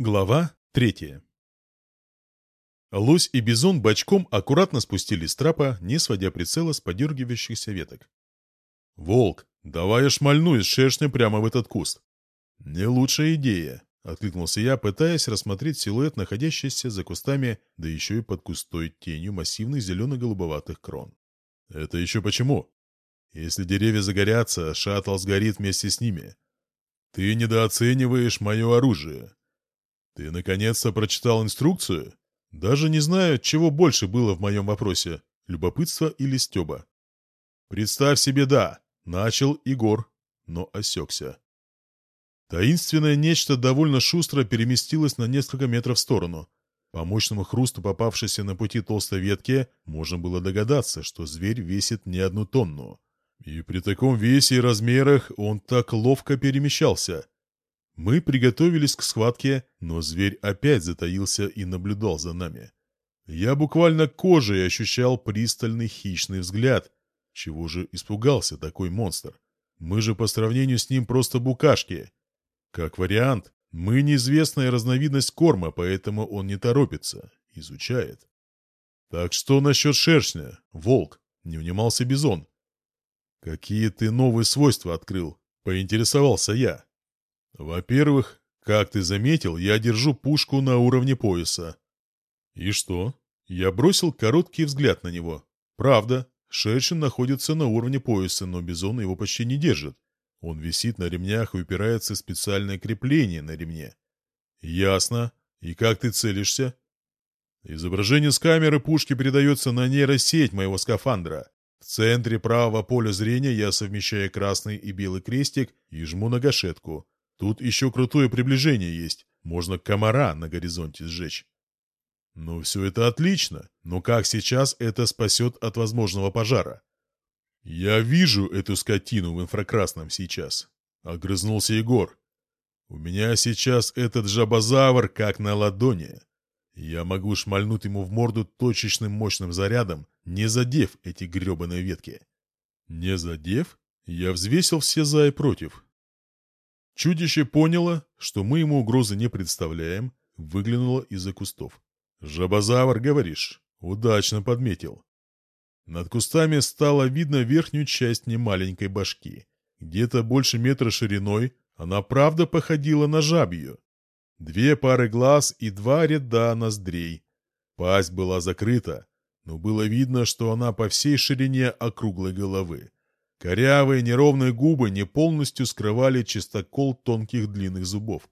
Глава третья. Лось и бизон бочком аккуратно спустились с трапа, не сводя прицела с подергивающихся веток. «Волк, давай я шмальну из шершня прямо в этот куст». «Не лучшая идея», — откликнулся я, пытаясь рассмотреть силуэт, находящийся за кустами, да еще и под густой тенью массивных зелено-голубоватых крон. «Это еще почему? Если деревья загорятся, шаттл сгорит вместе с ними. Ты недооцениваешь мое оружие». «Ты наконец-то прочитал инструкцию?» Даже не знаю, чего больше было в моем вопросе – любопытство или стеба. «Представь себе, да!» – начал Егор, но осекся. Таинственное нечто довольно шустро переместилось на несколько метров в сторону. По мощному хрусту попавшейся на пути толстой ветки можно было догадаться, что зверь весит не одну тонну. И при таком весе и размерах он так ловко перемещался – мы приготовились к схватке, но зверь опять затаился и наблюдал за нами. Я буквально кожей ощущал пристальный хищный взгляд. Чего же испугался такой монстр? Мы же по сравнению с ним просто букашки. Как вариант, мы неизвестная разновидность корма, поэтому он не торопится, изучает. Так что насчет шершня, волк? Не унимался бизон. Какие ты новые свойства открыл? Поинтересовался я. Во-первых, как ты заметил, я держу пушку на уровне пояса. И что? Я бросил короткий взгляд на него. Правда, Шершин находится на уровне пояса, но Бизон его почти не держит. Он висит на ремнях и упирается в специальное крепление на ремне. Ясно. И как ты целишься? Изображение с камеры пушки передается на нейросеть моего скафандра. В центре правого поля зрения я совмещаю красный и белый крестик и жму на гашетку. Тут еще крутое приближение есть. Можно комара на горизонте сжечь. Ну, все это отлично, но как сейчас это спасет от возможного пожара? Я вижу эту скотину в инфракрасном сейчас. Огрызнулся Егор. У меня сейчас этот жабозавр как на ладони. Я могу шмальнуть ему в морду точечным мощным зарядом, не задев эти гребаные ветки. Не задев? Я взвесил все за и против. Чудище поняло, что мы ему угрозы не представляем, выглянуло из-за кустов. «Жабозавр, говоришь?» Удачно подметил. Над кустами стало видно верхнюю часть немаленькой башки. Где-то больше метра шириной она правда походила на жабью. Две пары глаз и два ряда ноздрей. Пасть была закрыта, но было видно, что она по всей ширине округлой головы. Корявые неровные губы не полностью скрывали чистокол тонких длинных зубов.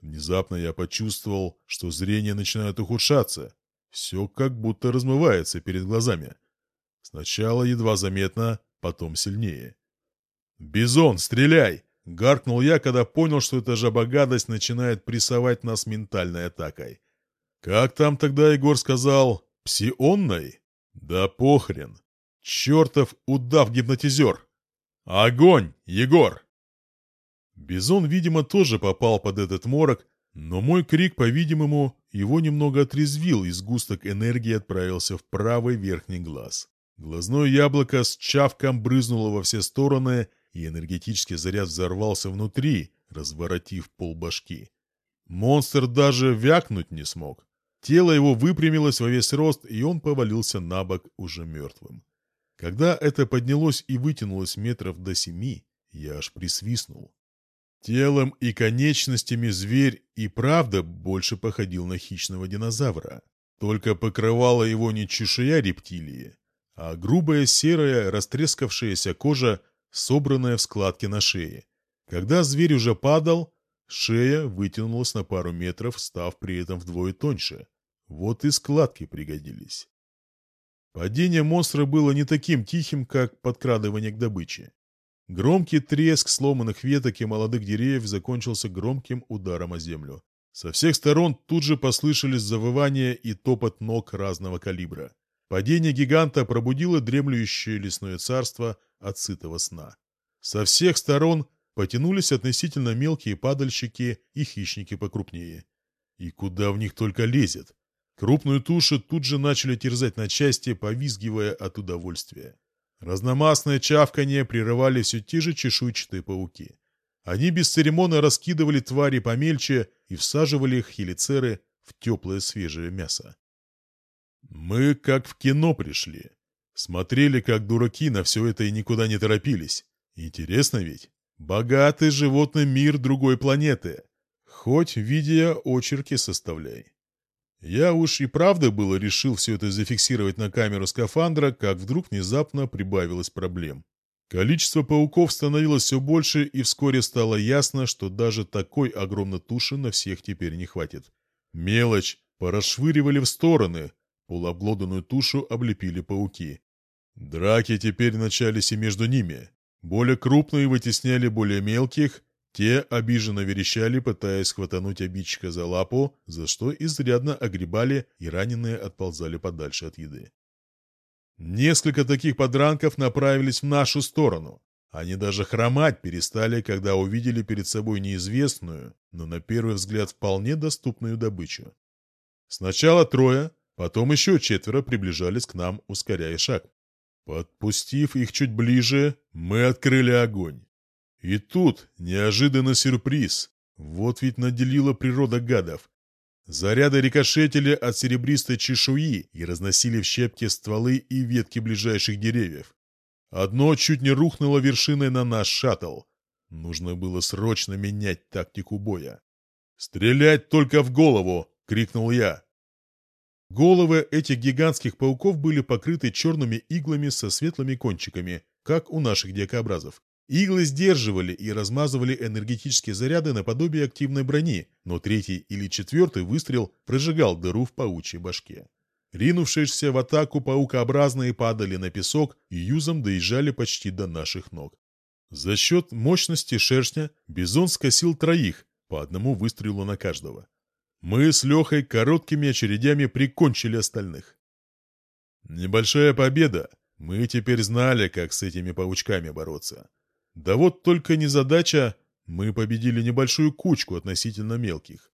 Внезапно я почувствовал, что зрение начинает ухудшаться. Все как будто размывается перед глазами. Сначала едва заметно, потом сильнее. «Бизон, стреляй!» — гаркнул я, когда понял, что эта жабогадость начинает прессовать нас ментальной атакой. «Как там тогда Егор сказал? Псионной?» «Да похрен!» Чертов удав-гипнотизер! Огонь, Егор! Бизон, видимо, тоже попал под этот морок, но мой крик, по-видимому, его немного отрезвил, и сгусток энергии отправился в правый верхний глаз. Глазное яблоко с чавком брызнуло во все стороны, и энергетический заряд взорвался внутри, разворотив полбашки. Монстр даже вякнуть не смог. Тело его выпрямилось во весь рост, и он повалился на бок уже мертвым. Когда это поднялось и вытянулось метров до семи, я аж присвистнул. Телом и конечностями зверь и правда больше походил на хищного динозавра. Только покрывала его не чешуя рептилии, а грубая серая растрескавшаяся кожа, собранная в складке на шее. Когда зверь уже падал, шея вытянулась на пару метров, став при этом вдвое тоньше. Вот и складки пригодились. Падение монстра было не таким тихим, как подкрадывание к добыче. Громкий треск сломанных веток и молодых деревьев закончился громким ударом о землю. Со всех сторон тут же послышались завывания и топот ног разного калибра. Падение гиганта пробудило дремлющее лесное царство от сытого сна. Со всех сторон потянулись относительно мелкие падальщики и хищники покрупнее. И куда в них только лезет? Крупную тушу тут же начали терзать на части, повизгивая от удовольствия. Разномастное чавканье прерывали все те же чешуйчатые пауки. Они бесцеремонно раскидывали твари помельче и всаживали их хелицеры в теплое свежее мясо. Мы как в кино пришли. Смотрели как дураки на все это и никуда не торопились. Интересно ведь? Богатый животный мир другой планеты. Хоть видео очерки составляй. Я уж и правда было решил все это зафиксировать на камеру скафандра, как вдруг внезапно прибавилось проблем. Количество пауков становилось все больше, и вскоре стало ясно, что даже такой огромной туши на всех теперь не хватит. Мелочь порасшвыривали в стороны, полуобглоданную тушу облепили пауки. Драки теперь начались и между ними. Более крупные вытесняли более мелких, те обиженно верещали, пытаясь хватануть обидчика за лапу, за что изрядно огребали и раненые отползали подальше от еды. Несколько таких подранков направились в нашу сторону. Они даже хромать перестали, когда увидели перед собой неизвестную, но на первый взгляд вполне доступную добычу. Сначала трое, потом еще четверо приближались к нам, ускоряя шаг. Подпустив их чуть ближе, мы открыли огонь. И тут неожиданный сюрприз. Вот ведь наделила природа гадов. Заряды рикошетили от серебристой чешуи и разносили в щепки стволы и ветки ближайших деревьев. Одно чуть не рухнуло вершиной на наш шаттл. Нужно было срочно менять тактику боя. «Стрелять только в голову!» — крикнул я. Головы этих гигантских пауков были покрыты черными иглами со светлыми кончиками, как у наших дикобразов. Иглы сдерживали и размазывали энергетические заряды наподобие активной брони, но третий или четвертый выстрел прожигал дыру в паучьей башке. Ринувшиеся в атаку паукообразные падали на песок и юзом доезжали почти до наших ног. За счет мощности шершня Бизон скосил троих, по одному выстрелу на каждого. Мы с Лехой короткими очередями прикончили остальных. Небольшая победа. Мы теперь знали, как с этими паучками бороться. Да вот только незадача, мы победили небольшую кучку относительно мелких.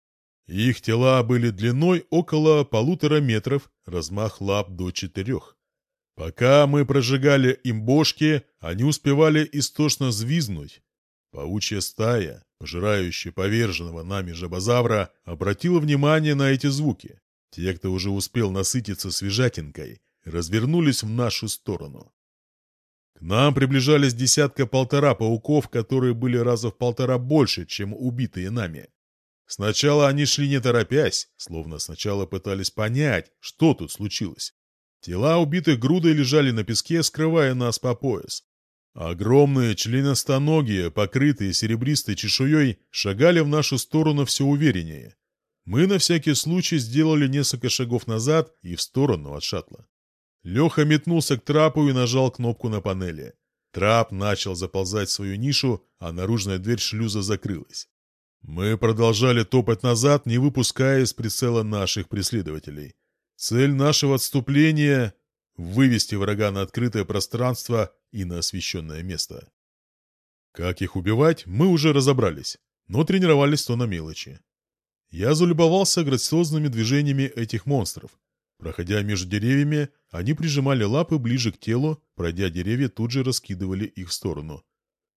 Их тела были длиной около полутора метров, размах лап до четырех. Пока мы прожигали им бошки, они успевали истошно звизнуть. Паучья стая, пожирающая поверженного нами жабозавра, обратила внимание на эти звуки. Те, кто уже успел насытиться свежатинкой, развернулись в нашу сторону. Нам приближались десятка-полтора пауков, которые были раза в полтора больше, чем убитые нами. Сначала они шли не торопясь, словно сначала пытались понять, что тут случилось. Тела убитых грудой лежали на песке, скрывая нас по пояс. Огромные членостоногие, покрытые серебристой чешуей, шагали в нашу сторону все увереннее. Мы на всякий случай сделали несколько шагов назад и в сторону от шаттла. Леха метнулся к трапу и нажал кнопку на панели. Трап начал заползать в свою нишу, а наружная дверь шлюза закрылась. Мы продолжали топать назад, не выпуская из прицела наших преследователей. Цель нашего отступления — вывести врага на открытое пространство и на освещенное место. Как их убивать, мы уже разобрались, но тренировались то на мелочи. Я залюбовался грациозными движениями этих монстров. Проходя между деревьями, они прижимали лапы ближе к телу, пройдя деревья, тут же раскидывали их в сторону.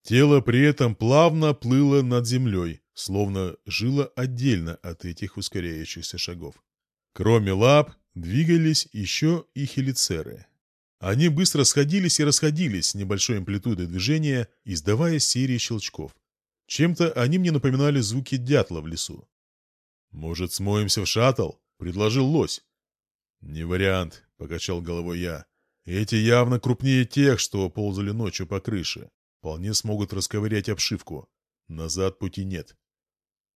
Тело при этом плавно плыло над землей, словно жило отдельно от этих ускоряющихся шагов. Кроме лап, двигались еще и хелицеры. Они быстро сходились и расходились с небольшой амплитудой движения, издавая серии щелчков. Чем-то они мне напоминали звуки дятла в лесу. «Может, смоемся в шаттл?» — предложил лось. «Не вариант», — покачал головой я. «Эти явно крупнее тех, что ползали ночью по крыше. Вполне смогут расковырять обшивку. Назад пути нет».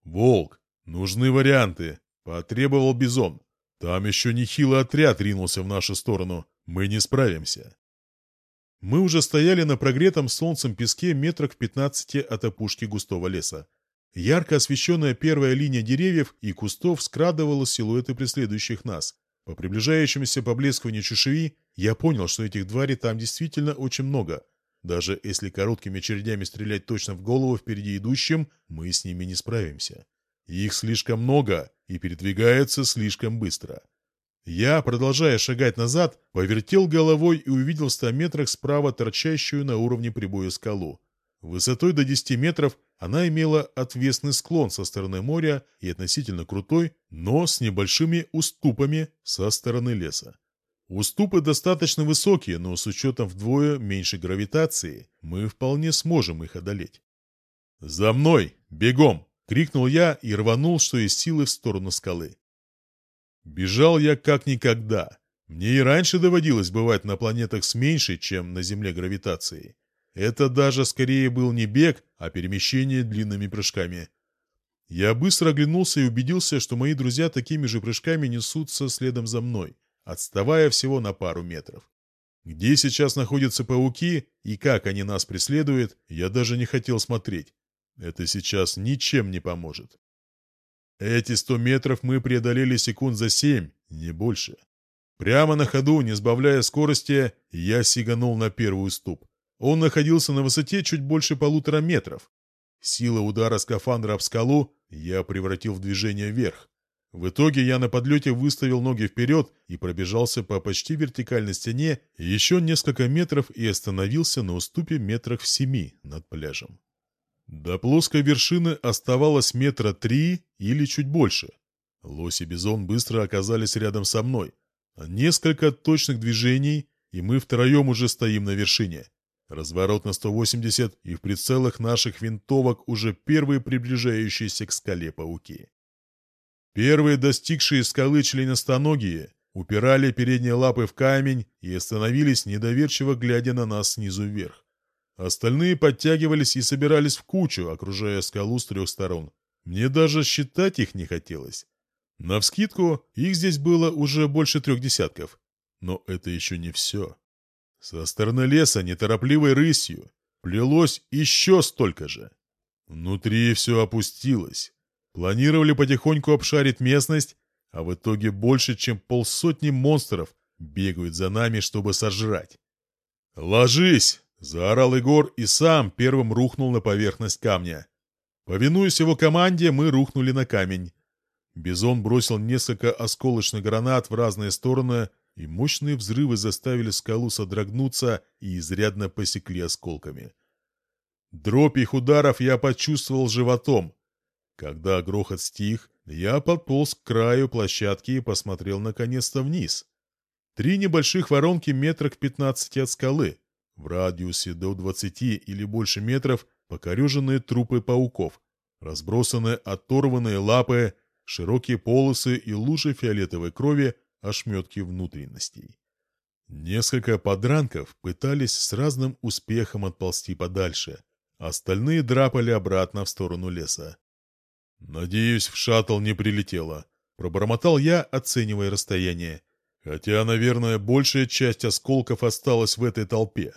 «Волк, нужны варианты», — потребовал Бизон. «Там еще нехилый отряд ринулся в нашу сторону. Мы не справимся». Мы уже стояли на прогретом солнцем песке метрах в пятнадцати от опушки густого леса. Ярко освещенная первая линия деревьев и кустов скрадывала силуэты преследующих нас. По приближающемуся поблескиванию чешуи я понял, что этих тварей там действительно очень много. Даже если короткими очередями стрелять точно в голову впереди идущим, мы с ними не справимся. Их слишком много и передвигаются слишком быстро. Я, продолжая шагать назад, повертел головой и увидел в ста метрах справа торчащую на уровне прибоя скалу. Высотой до 10 метров она имела отвесный склон со стороны моря и относительно крутой, но с небольшими уступами со стороны леса. Уступы достаточно высокие, но с учетом вдвое меньшей гравитации мы вполне сможем их одолеть. «За мной! Бегом!» — крикнул я и рванул, что из силы, в сторону скалы. Бежал я как никогда. Мне и раньше доводилось бывать на планетах с меньшей, чем на Земле гравитацией. Это даже скорее был не бег, а перемещение длинными прыжками. Я быстро оглянулся и убедился, что мои друзья такими же прыжками несутся следом за мной, отставая всего на пару метров. Где сейчас находятся пауки и как они нас преследуют, я даже не хотел смотреть. Это сейчас ничем не поможет. Эти сто метров мы преодолели секунд за семь, не больше. Прямо на ходу, не сбавляя скорости, я сиганул на первую ступ. Он находился на высоте чуть больше полутора метров. Сила удара скафандра об скалу я превратил в движение вверх. В итоге я на подлете выставил ноги вперед и пробежался по почти вертикальной стене еще несколько метров и остановился на уступе метрах в семи над пляжем. До плоской вершины оставалось метра три или чуть больше. Лось и Бизон быстро оказались рядом со мной. Несколько точных движений, и мы втроем уже стоим на вершине. Разворот на 180, и в прицелах наших винтовок уже первые приближающиеся к скале пауки. Первые достигшие скалы членостоногие упирали передние лапы в камень и остановились, недоверчиво глядя на нас снизу вверх. Остальные подтягивались и собирались в кучу, окружая скалу с трех сторон. Мне даже считать их не хотелось. Навскидку, их здесь было уже больше трех десятков. Но это еще не все. Со стороны леса неторопливой рысью плелось еще столько же. Внутри все опустилось. Планировали потихоньку обшарить местность, а в итоге больше, чем полсотни монстров бегают за нами, чтобы сожрать. «Ложись!» — заорал Егор и сам первым рухнул на поверхность камня. Повинуясь его команде, мы рухнули на камень. Бизон бросил несколько осколочных гранат в разные стороны, и мощные взрывы заставили скалу содрогнуться и изрядно посекли осколками. Дробь их ударов я почувствовал животом. Когда грохот стих, я подполз к краю площадки и посмотрел наконец-то вниз. Три небольших воронки метрах пятнадцати от скалы, в радиусе до двадцати или больше метров покореженные трупы пауков, разбросанные оторванные лапы, широкие полосы и лужи фиолетовой крови ошметки внутренностей. Несколько подранков пытались с разным успехом отползти подальше, остальные драпали обратно в сторону леса. «Надеюсь, в шаттл не прилетело», — пробормотал я, оценивая расстояние. Хотя, наверное, большая часть осколков осталась в этой толпе.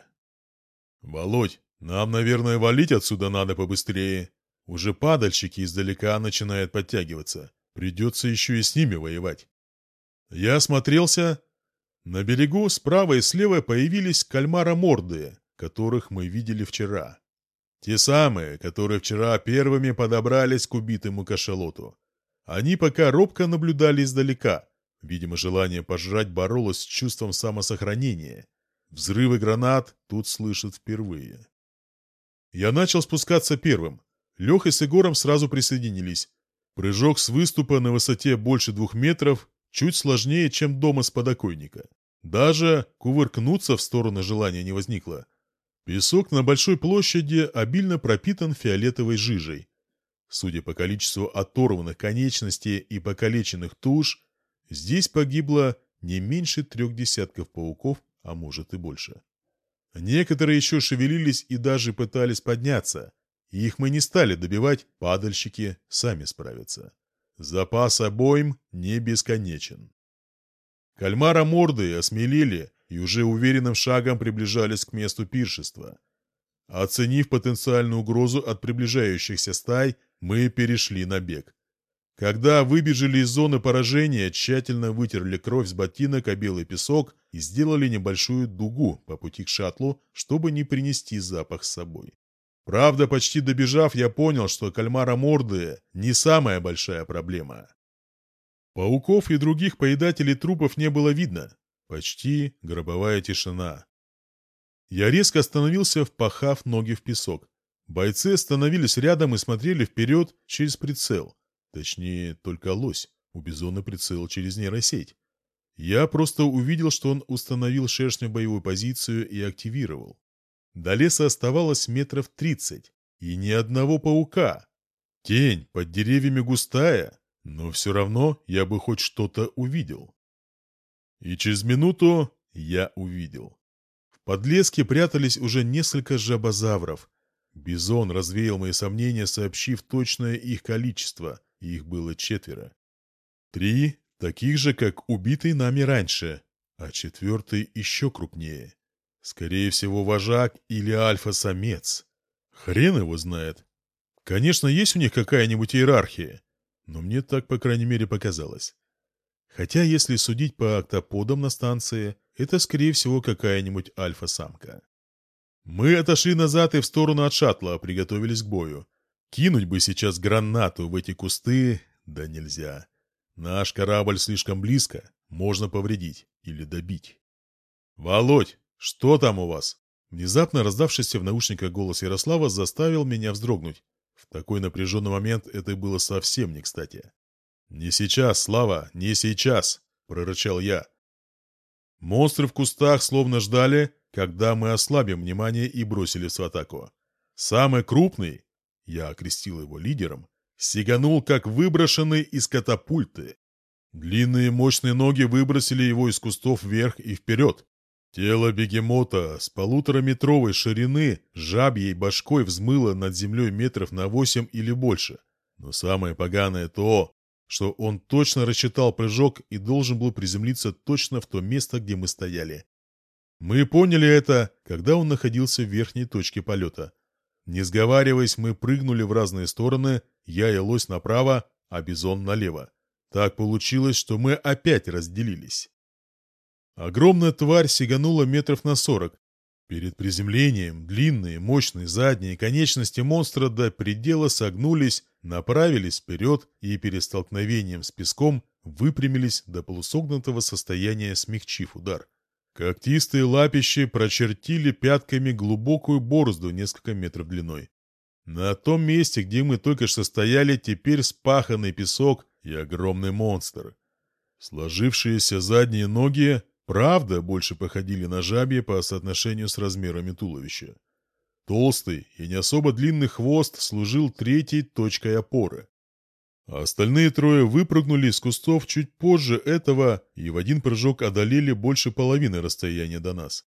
«Володь, нам, наверное, валить отсюда надо побыстрее. Уже падальщики издалека начинают подтягиваться. Придется еще и с ними воевать». Я осмотрелся. На берегу справа и слева появились кальмара-морды, которых мы видели вчера. Те самые, которые вчера первыми подобрались к убитому кашалоту. Они пока робко наблюдали издалека. Видимо, желание пожрать боролось с чувством самосохранения. Взрывы гранат тут слышат впервые. Я начал спускаться первым. Леха с Егором сразу присоединились. Прыжок с выступа на высоте больше двух метров чуть сложнее, чем дома с подоконника. Даже кувыркнуться в сторону желания не возникло. Песок на большой площади обильно пропитан фиолетовой жижей. Судя по количеству оторванных конечностей и покалеченных туш, здесь погибло не меньше трех десятков пауков, а может и больше. Некоторые еще шевелились и даже пытались подняться. их мы не стали добивать, падальщики сами справятся. Запас обоим не бесконечен. Кальмара морды осмелели и уже уверенным шагом приближались к месту пиршества. Оценив потенциальную угрозу от приближающихся стай, мы перешли на бег. Когда выбежали из зоны поражения, тщательно вытерли кровь с ботинок о белый песок и сделали небольшую дугу по пути к шаттлу, чтобы не принести запах с собой. Правда, почти добежав, я понял, что кальмара морды не самая большая проблема. Пауков и других поедателей трупов не было видно. Почти гробовая тишина. Я резко остановился, впахав ноги в песок. Бойцы остановились рядом и смотрели вперед через прицел. Точнее, только лось. У Бизона прицел через нейросеть. Я просто увидел, что он установил шершню боевую позицию и активировал. До леса оставалось метров тридцать, и ни одного паука. Тень под деревьями густая, но все равно я бы хоть что-то увидел. И через минуту я увидел. В подлеске прятались уже несколько жабозавров. Бизон развеял мои сомнения, сообщив точное их количество, их было четверо. Три таких же, как убитый нами раньше, а четвертый еще крупнее. Скорее всего, вожак или альфа-самец. Хрен его знает. Конечно, есть у них какая-нибудь иерархия, но мне так, по крайней мере, показалось. Хотя, если судить по октоподам на станции, это, скорее всего, какая-нибудь альфа-самка. Мы отошли назад и в сторону от шаттла, приготовились к бою. Кинуть бы сейчас гранату в эти кусты, да нельзя. Наш корабль слишком близко, можно повредить или добить. «Володь, что там у вас?» Внезапно раздавшийся в наушниках голос Ярослава заставил меня вздрогнуть. В такой напряженный момент это было совсем не кстати. «Не сейчас, Слава, не сейчас!» — прорычал я. Монстры в кустах словно ждали, когда мы ослабим внимание и бросились в атаку. Самый крупный, я окрестил его лидером, сиганул, как выброшенный из катапульты. Длинные мощные ноги выбросили его из кустов вверх и вперед. Тело бегемота с полутораметровой ширины жабьей башкой взмыло над землей метров на восемь или больше. Но самое поганое то, что он точно рассчитал прыжок и должен был приземлиться точно в то место, где мы стояли. Мы поняли это, когда он находился в верхней точке полета. Не сговариваясь, мы прыгнули в разные стороны, я и лось направо, а бизон налево. Так получилось, что мы опять разделились. Огромная тварь сиганула метров на сорок. Перед приземлением длинные, мощные задние конечности монстра до предела согнулись, направились вперед и перед столкновением с песком выпрямились до полусогнутого состояния, смягчив удар. Когтистые лапищи прочертили пятками глубокую борозду несколько метров длиной. На том месте, где мы только что стояли, теперь спаханный песок и огромный монстр. Сложившиеся задние ноги, правда, больше походили на жабье по соотношению с размерами туловища. Толстый и не особо длинный хвост служил третьей точкой опоры. А остальные трое выпрыгнули из кустов чуть позже этого и в один прыжок одолели больше половины расстояния до нас.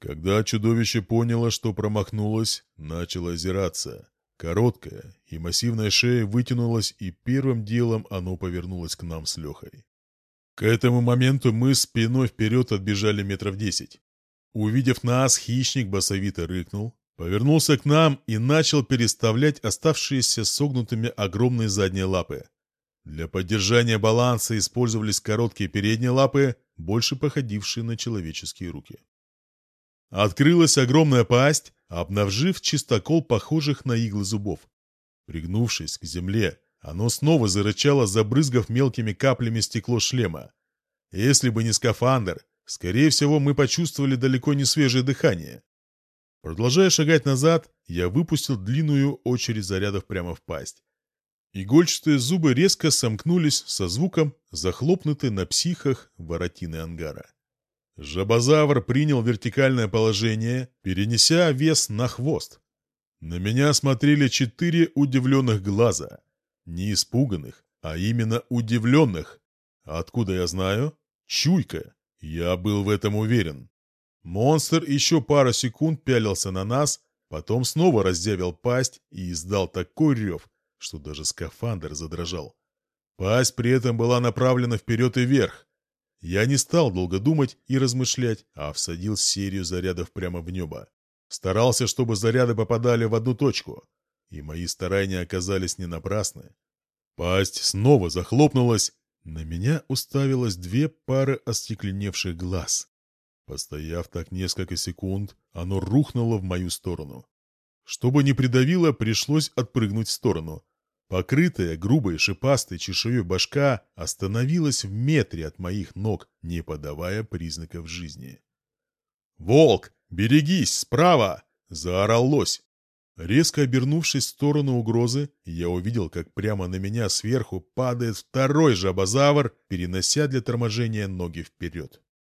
Когда чудовище поняло, что промахнулось, начало озираться. Короткая и массивная шея вытянулась, и первым делом оно повернулось к нам с Лехой. К этому моменту мы спиной вперед отбежали метров десять. Увидев нас, хищник басовито рыкнул, Повернулся к нам и начал переставлять оставшиеся согнутыми огромные задние лапы. Для поддержания баланса использовались короткие передние лапы, больше походившие на человеческие руки. Открылась огромная пасть, обнажив чистокол похожих на иглы зубов. Пригнувшись к земле, оно снова зарычало, забрызгав мелкими каплями стекло шлема. Если бы не скафандр, скорее всего, мы почувствовали далеко не свежее дыхание. Продолжая шагать назад, я выпустил длинную очередь зарядов прямо в пасть. Игольчатые зубы резко сомкнулись со звуком, захлопнуты на психах воротины ангара. Жабозавр принял вертикальное положение, перенеся вес на хвост. На меня смотрели четыре удивленных глаза. Не испуганных, а именно удивленных. Откуда я знаю? Чуйка. Я был в этом уверен. Монстр еще пару секунд пялился на нас, потом снова раздявил пасть и издал такой рев, что даже скафандр задрожал. Пасть при этом была направлена вперед и вверх. Я не стал долго думать и размышлять, а всадил серию зарядов прямо в небо. Старался, чтобы заряды попадали в одну точку, и мои старания оказались не напрасны. Пасть снова захлопнулась, на меня уставилось две пары остекленевших глаз. Постояв так несколько секунд, оно рухнуло в мою сторону. Чтобы не придавило, пришлось отпрыгнуть в сторону. Покрытая грубой шипастой чешуей башка остановилась в метре от моих ног, не подавая признаков жизни. «Волк, берегись, справа!» — заорал лось. Резко обернувшись в сторону угрозы, я увидел, как прямо на меня сверху падает второй жабозавр, перенося для торможения ноги вперед.